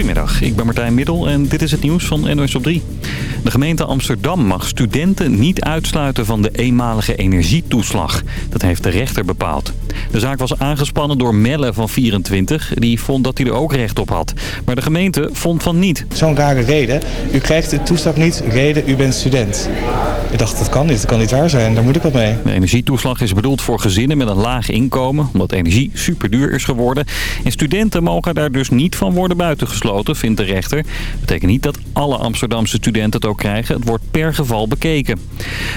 Goedemiddag, ik ben Martijn Middel en dit is het nieuws van NOS op 3. De gemeente Amsterdam mag studenten niet uitsluiten van de eenmalige energietoeslag. Dat heeft de rechter bepaald. De zaak was aangespannen door Melle van 24. Die vond dat hij er ook recht op had. Maar de gemeente vond van niet. Zo'n rare reden. U krijgt de toeslag niet, reden u bent student. Ik dacht, dat kan niet, dat kan niet waar zijn, daar moet ik wat mee. De energietoeslag is bedoeld voor gezinnen met een laag inkomen... omdat energie superduur is geworden. En studenten mogen daar dus niet van worden buitengesloten, vindt de rechter. Dat betekent niet dat alle Amsterdamse studenten het ook krijgen. Het wordt per geval bekeken.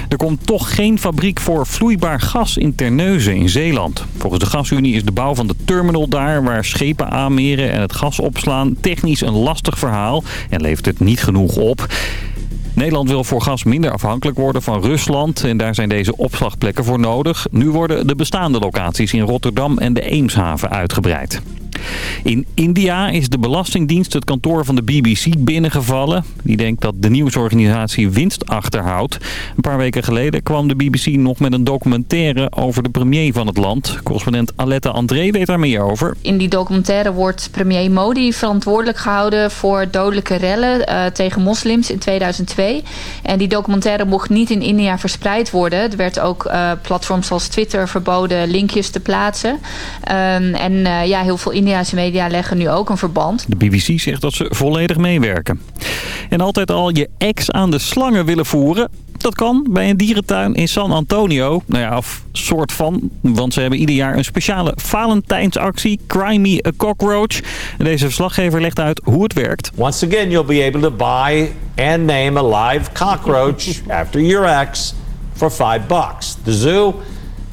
Er komt toch geen fabriek voor vloeibaar gas in Terneuzen in Zeeland. Volgens de gasunie is de bouw van de terminal daar... waar schepen aanmeren en het gas opslaan... technisch een lastig verhaal en levert het niet genoeg op... Nederland wil voor gas minder afhankelijk worden van Rusland en daar zijn deze opslagplekken voor nodig. Nu worden de bestaande locaties in Rotterdam en de Eemshaven uitgebreid. In India is de Belastingdienst het kantoor van de BBC binnengevallen. Die denkt dat de nieuwsorganisatie winst achterhoudt. Een paar weken geleden kwam de BBC nog met een documentaire over de premier van het land. Correspondent Aletta André weet daar meer over. In die documentaire wordt premier Modi verantwoordelijk gehouden voor dodelijke rellen uh, tegen moslims in 2002. En die documentaire mocht niet in India verspreid worden. Er werd ook uh, platforms als Twitter verboden linkjes te plaatsen. Um, en uh, ja, heel veel Indiase media leggen nu ook een verband. De BBC zegt dat ze volledig meewerken. En altijd al je ex aan de slangen willen voeren... Dat kan bij een dierentuin in San Antonio. Nou ja, of soort van. Want ze hebben ieder jaar een speciale Valentijnsactie. Cry a Cockroach. En deze verslaggever legt uit hoe het werkt. Once again, you'll be able to buy and name a live cockroach after your ex for five bucks. The zoo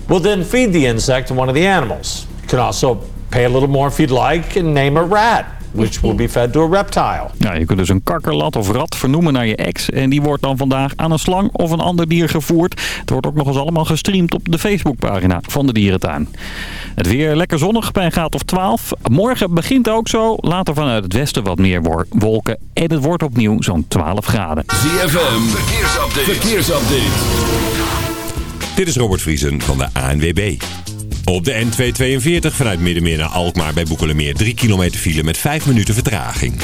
will then feed the insect to one of the animals. You can also pay a little more if you'd like and name a rat which will be fed to a reptile. Ja, je kunt dus een kakkerlat of rat vernoemen naar je ex. En die wordt dan vandaag aan een slang of een ander dier gevoerd. Het wordt ook nog eens allemaal gestreamd op de Facebookpagina van de dierentuin. Het weer lekker zonnig bij een graad of 12. Morgen begint ook zo. Later vanuit het westen wat meer wolken. En het wordt opnieuw zo'n 12 graden. ZFM, verkeersupdate. verkeersupdate. Dit is Robert Vriesen van de ANWB. Op de N242 vanuit Middenmeer naar Alkmaar bij Boekelemeer 3 kilometer file met 5 minuten vertraging.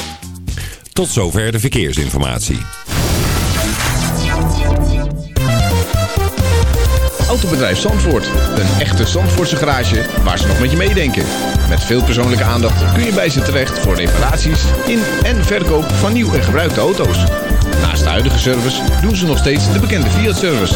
Tot zover de verkeersinformatie. Autobedrijf Zandvoort. Een echte Zandvoortse garage waar ze nog met je meedenken. Met veel persoonlijke aandacht kun je bij ze terecht voor reparaties in en verkoop van nieuw en gebruikte auto's. Naast de huidige service doen ze nog steeds de bekende Fiat-service.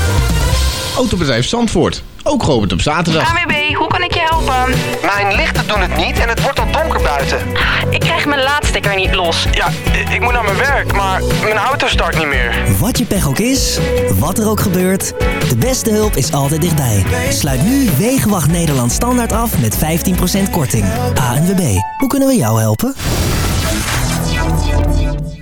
Autobedrijf Zandvoort, ook geopend op zaterdag. AWB, hoe kan ik je helpen? Mijn lichten doen het niet en het wordt al donker buiten. Ik krijg mijn laadstekker niet los. Ja, ik moet naar mijn werk, maar mijn auto start niet meer. Wat je pech ook is, wat er ook gebeurt, de beste hulp is altijd dichtbij. Sluit nu Wegenwacht Nederland standaard af met 15% korting. ANWB, hoe kunnen we jou helpen?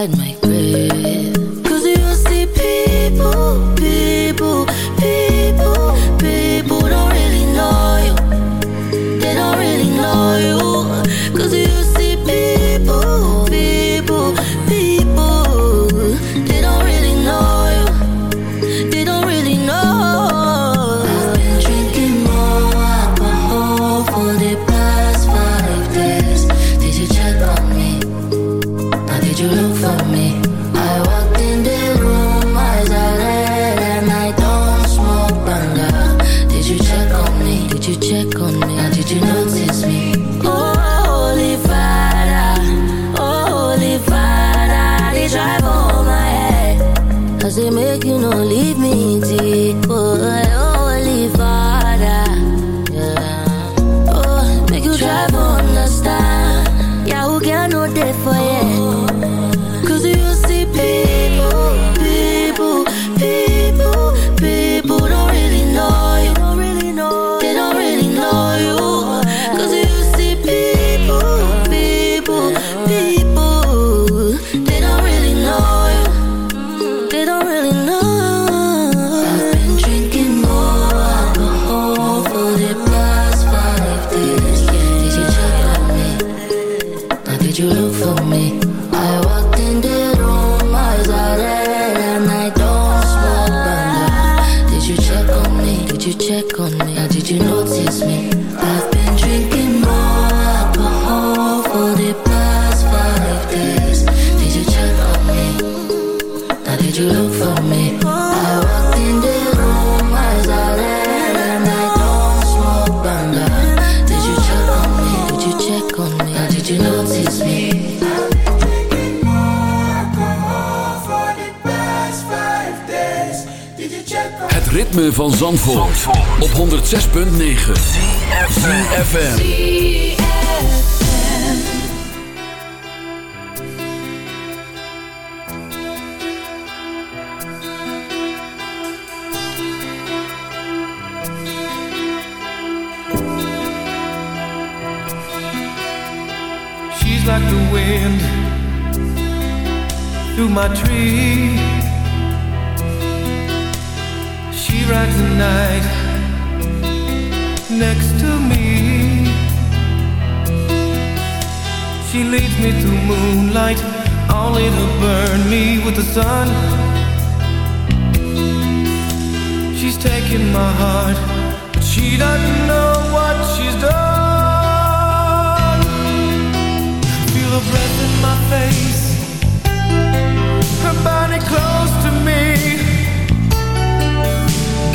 Inside my ritme van Zandvoort, op 106.9 FM. She's like the wind through my tree. She rides the next to me. She leads me through moonlight, only to burn me with the sun. She's taking my heart, but she doesn't know what she's done. Feel her breath in my face, her body close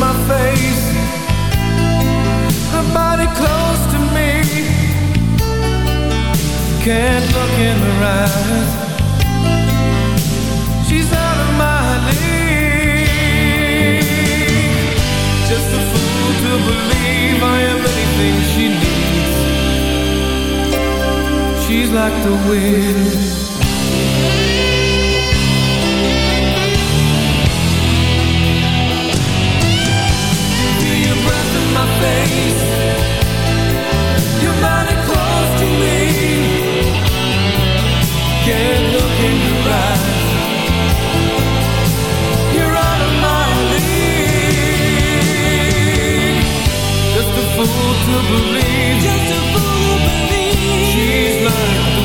my face, her body close to me. Can't look in her eyes. She's out of my league. Just a fool to believe I am anything she needs. She's like the wind. Believe. Just a fool to believe. She's like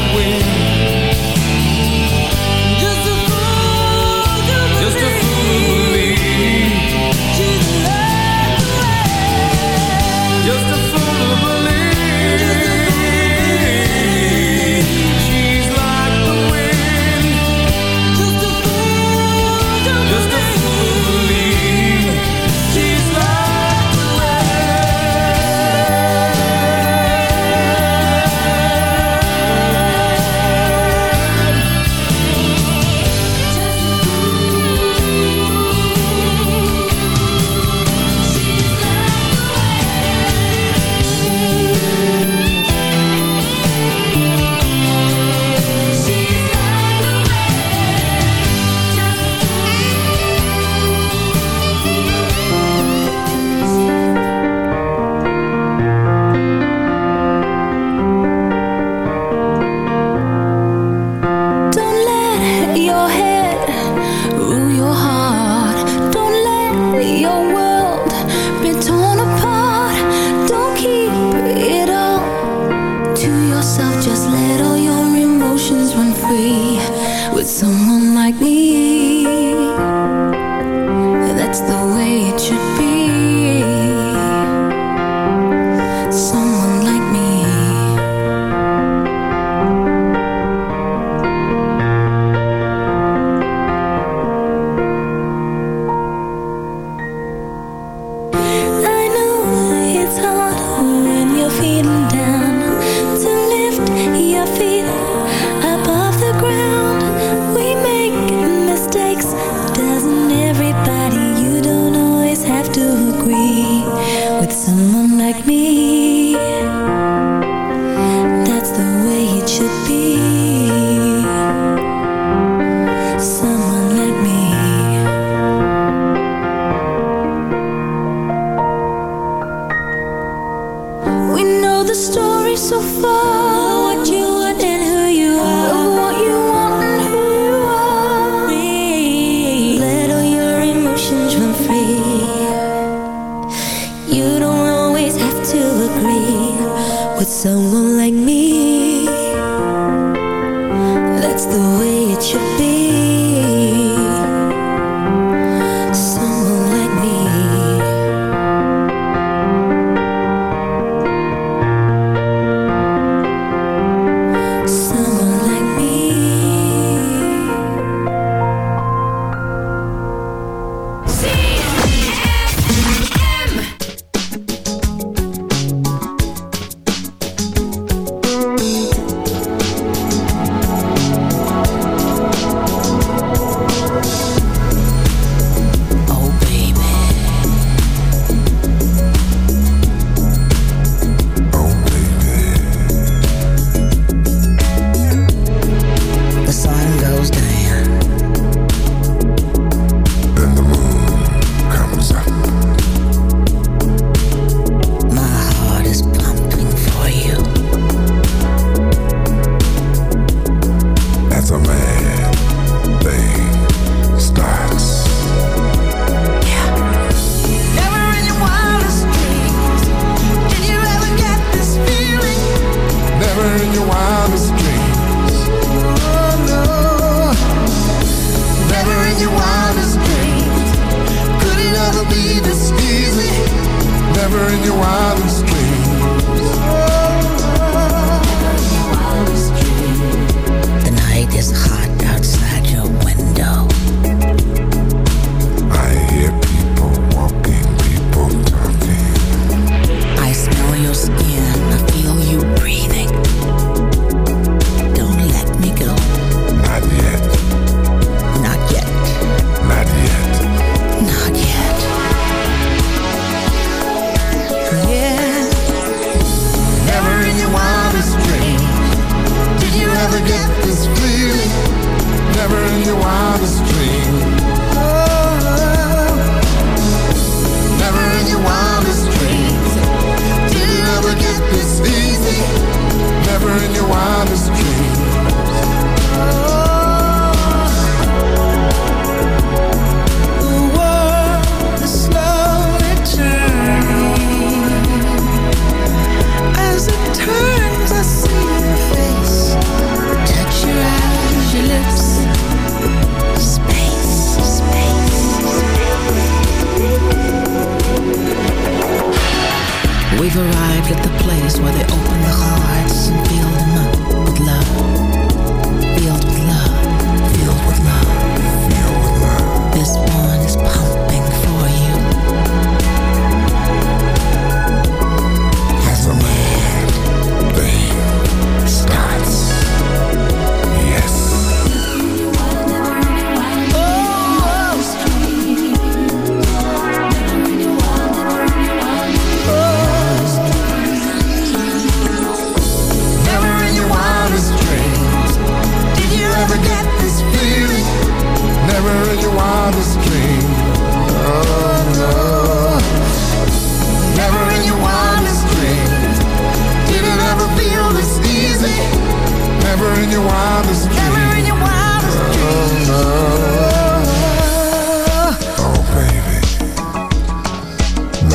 You don't always have to agree with someone like me.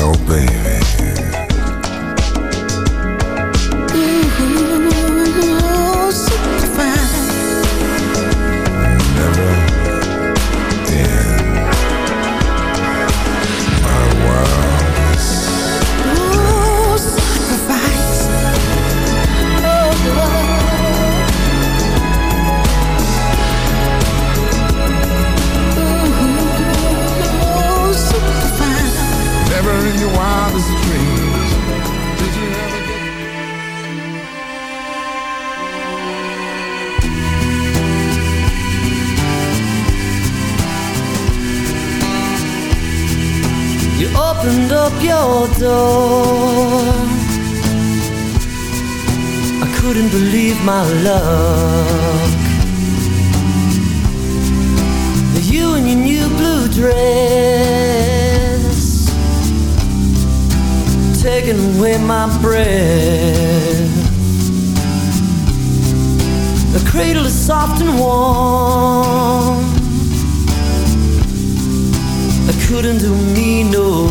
no baby. door. I couldn't believe my luck. You and your new blue dress, taking away my breath. The cradle is soft and warm. I couldn't do me no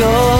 go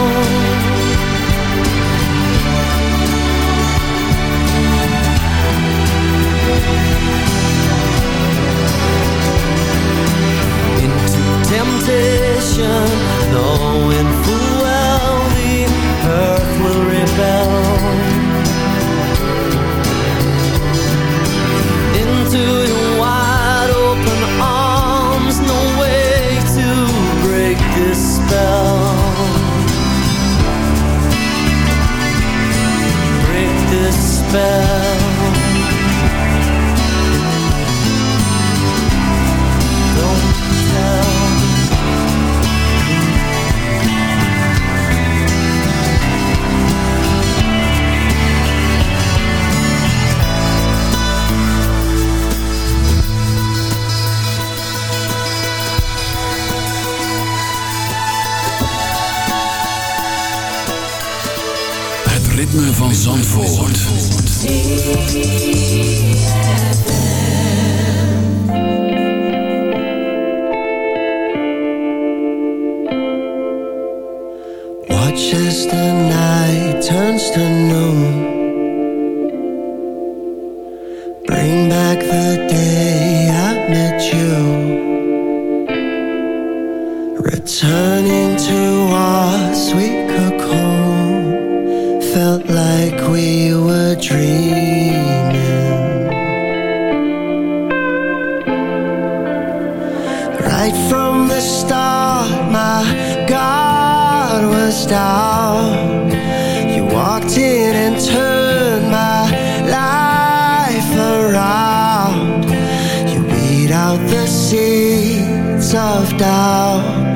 Seeds of doubt.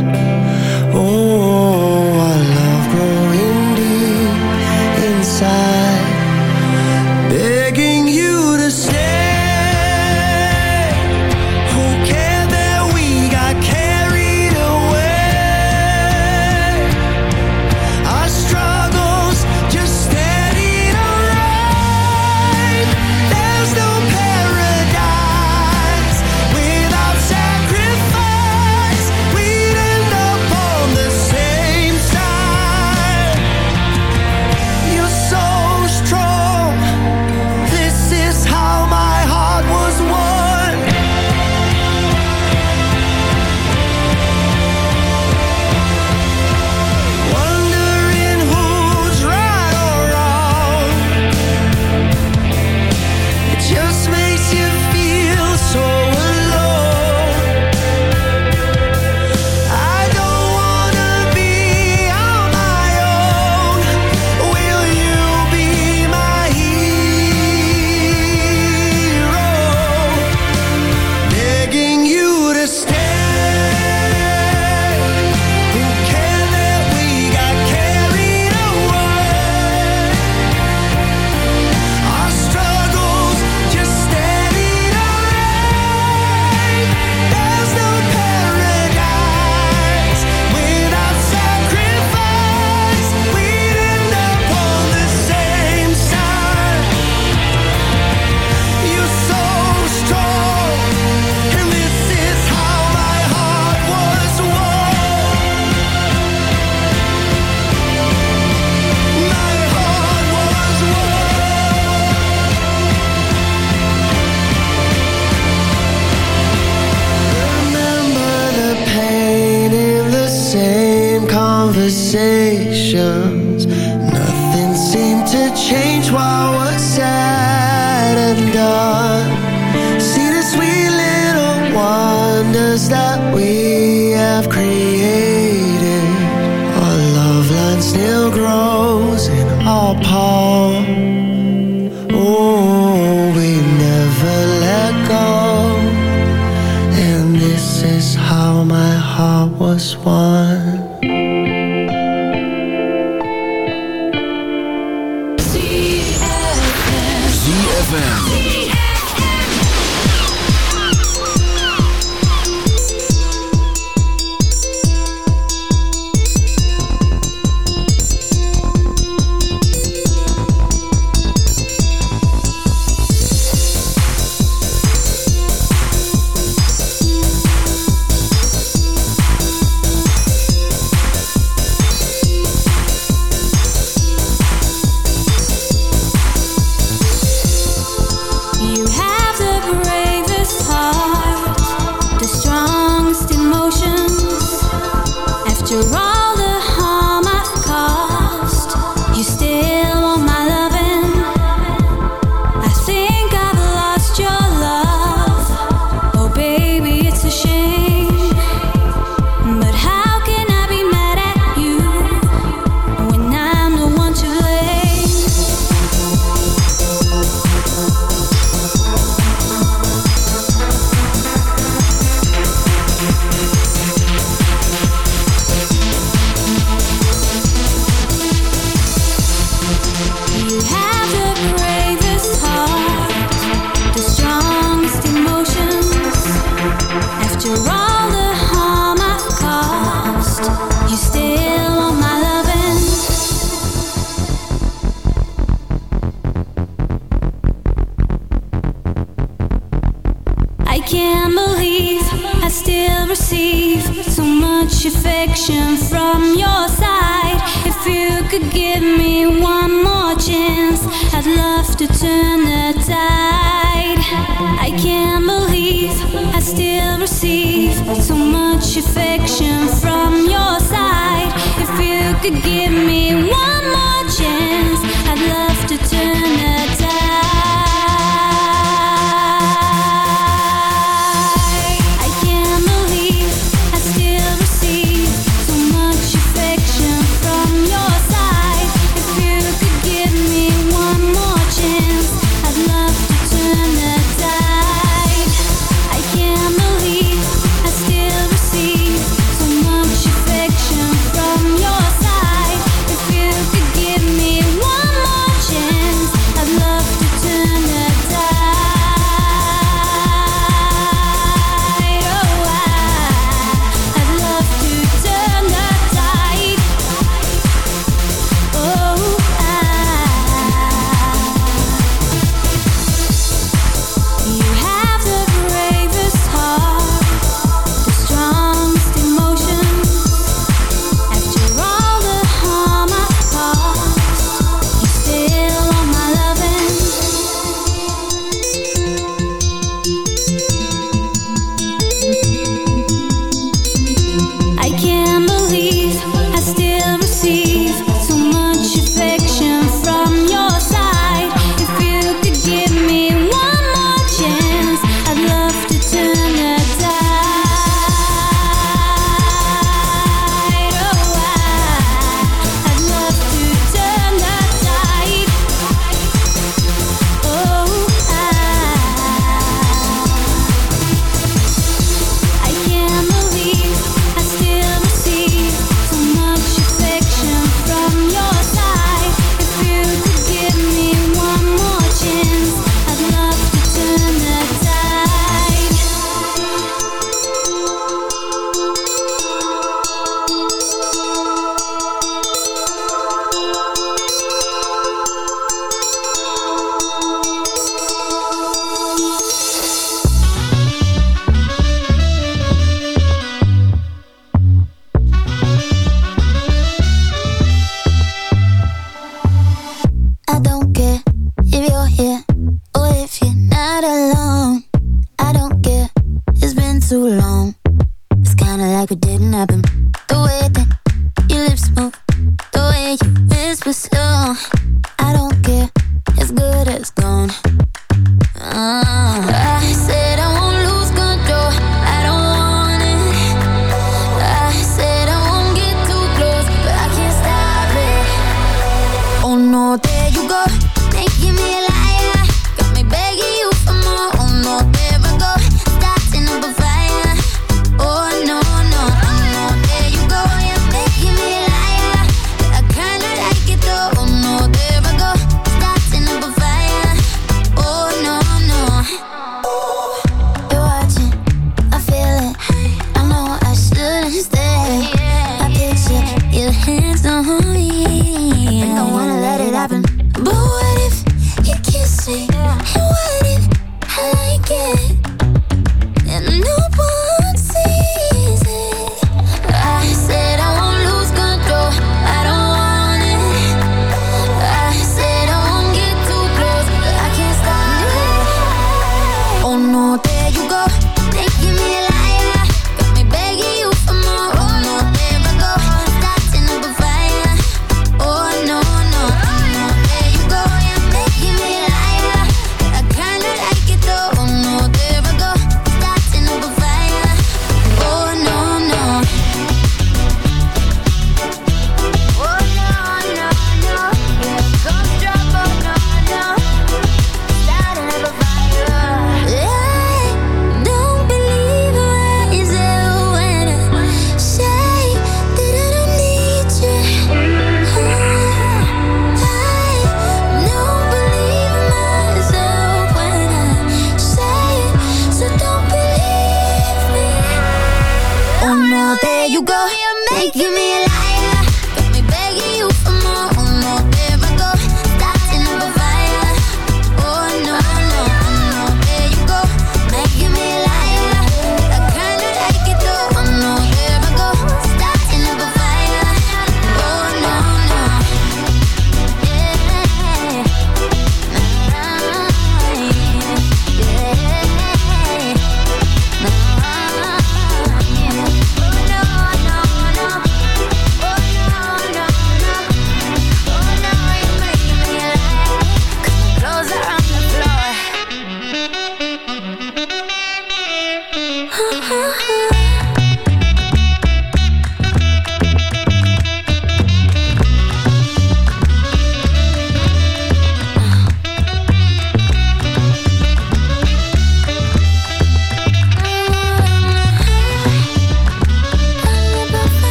Conversations. Could give me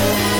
My lord,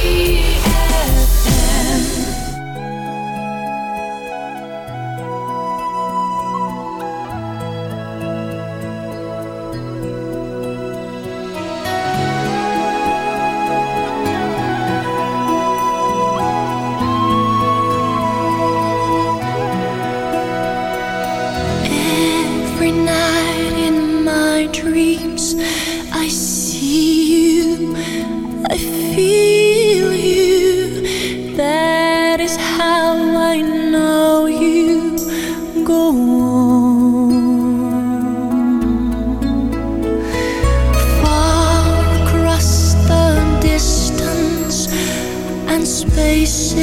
and spaces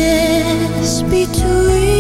between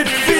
it feels.